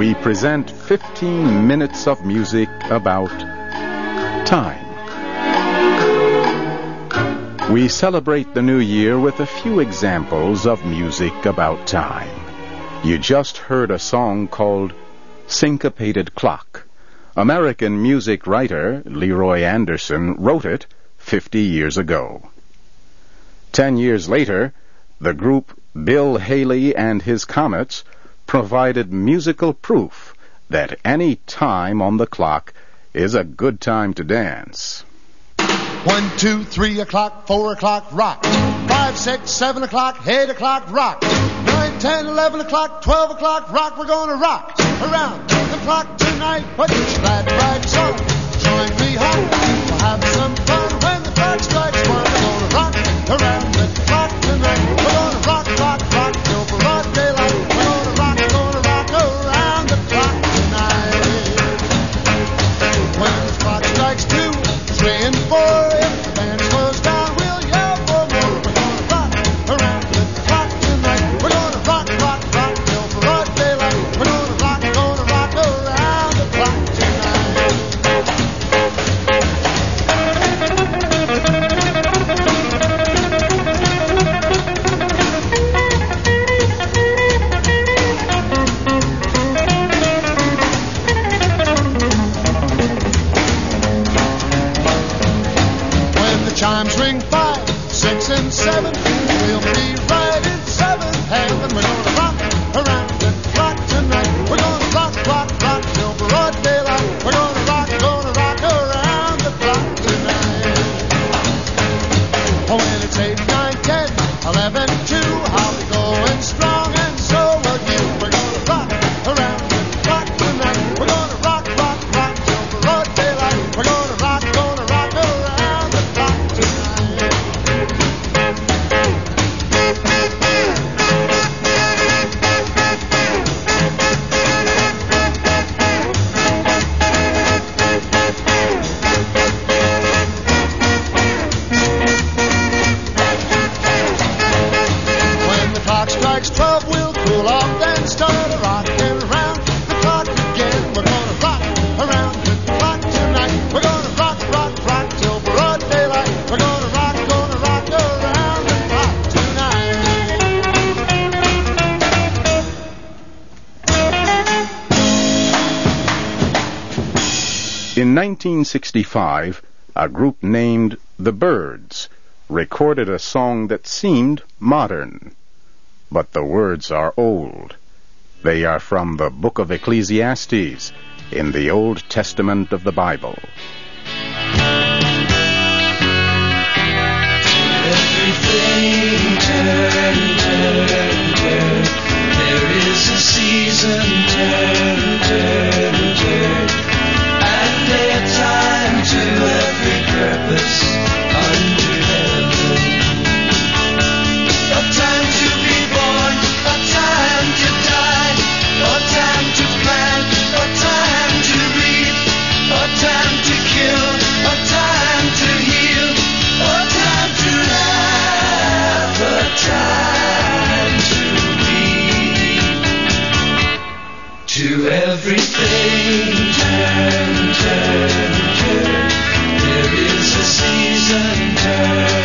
we present 15 minutes of music about time. We celebrate the new year with a few examples of music about time. You just heard a song called Syncopated Clock. American music writer Leroy Anderson wrote it 50 years ago. Ten years later, the group Bill Haley and his Comets provided musical proof that any time on the clock is a good time to dance. One, two, three o'clock, four o'clock, rock. Five, six, seven o'clock, eight o'clock, rock. Nine, ten, eleven o'clock, twelve o'clock, rock. We're gonna rock around the clock tonight. Put your glad rags on. Join me home. We'll have some fun when the clock strikes one. We're gonna rock around the clock tonight. In 1965, a group named The Byrds recorded a song that seemed modern. But the words are old. They are from the book of Ecclesiastes in the Old Testament of the Bible. Turn, turn, turn. There is a season, turn, everything turn, turn, turn. There is a season, turn,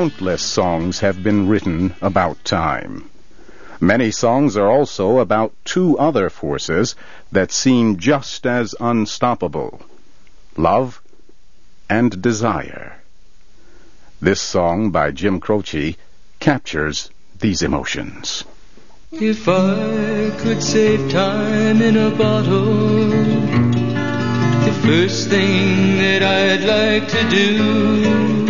Countless songs have been written about time. Many songs are also about two other forces that seem just as unstoppable love and desire. This song by Jim Croce captures these emotions. If I could save time in a bottle, the first thing that I'd like to do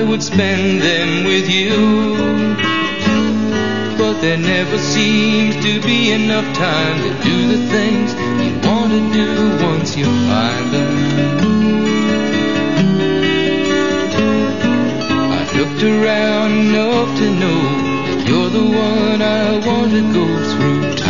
I would spend them with you. But there never seems to be enough time to do the things you want to do once you find them. I've looked around enough to know that you're the one I want to go through time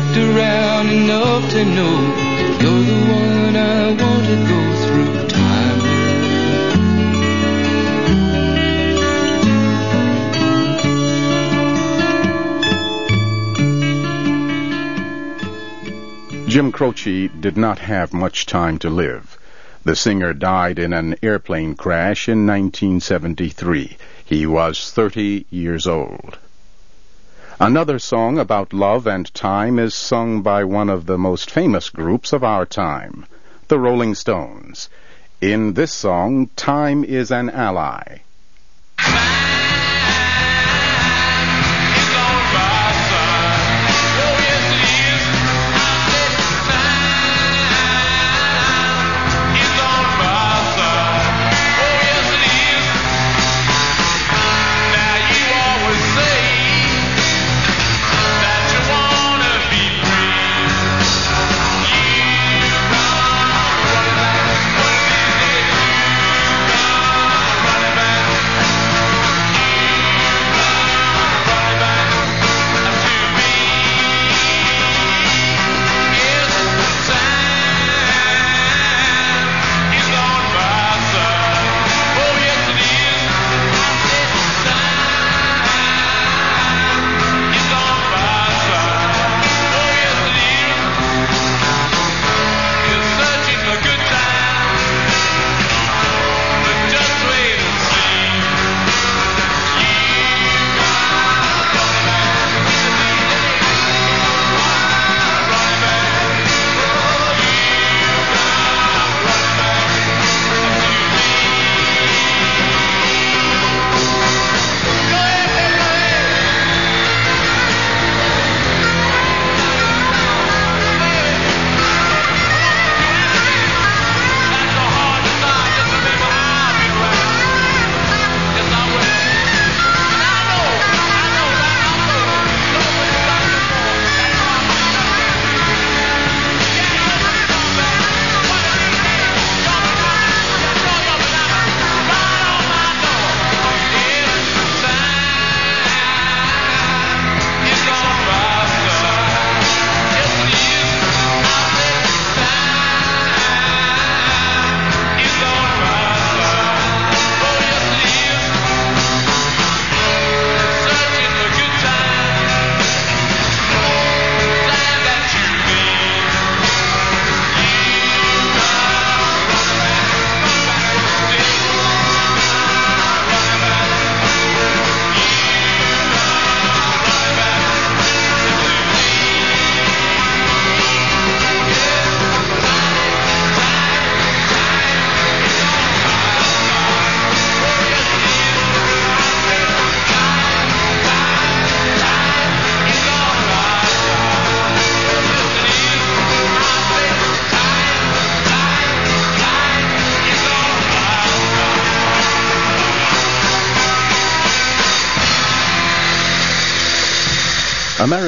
Looked around enough to know you're the one I want to go through time. Jim Croce did not have much time to live. The singer died in an airplane crash in 1973. He was 30 years old. Another song about love and time is sung by one of the most famous groups of our time, the Rolling Stones. In this song, time is an ally.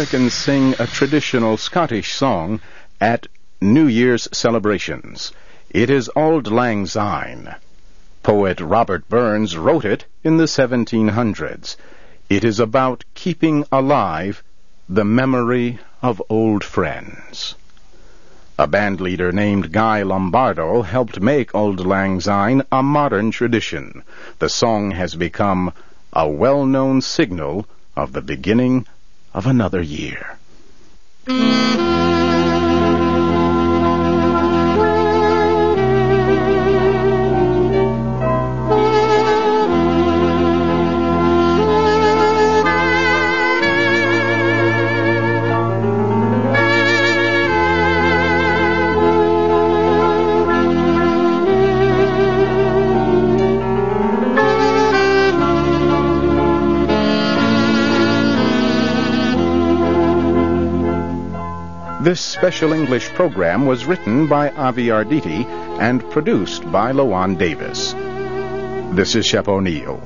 Americans sing a traditional Scottish song at New Year's celebrations. It is Auld Lang Syne. Poet Robert Burns wrote it in the 1700s. It is about keeping alive the memory of old friends. A band leader named Guy Lombardo helped make Auld Lang Syne a modern tradition. The song has become a well-known signal of the beginning of another year. Mm. This special English program was written by Avi Arditi and produced by Lawan Davis. This is Shep O'Neal.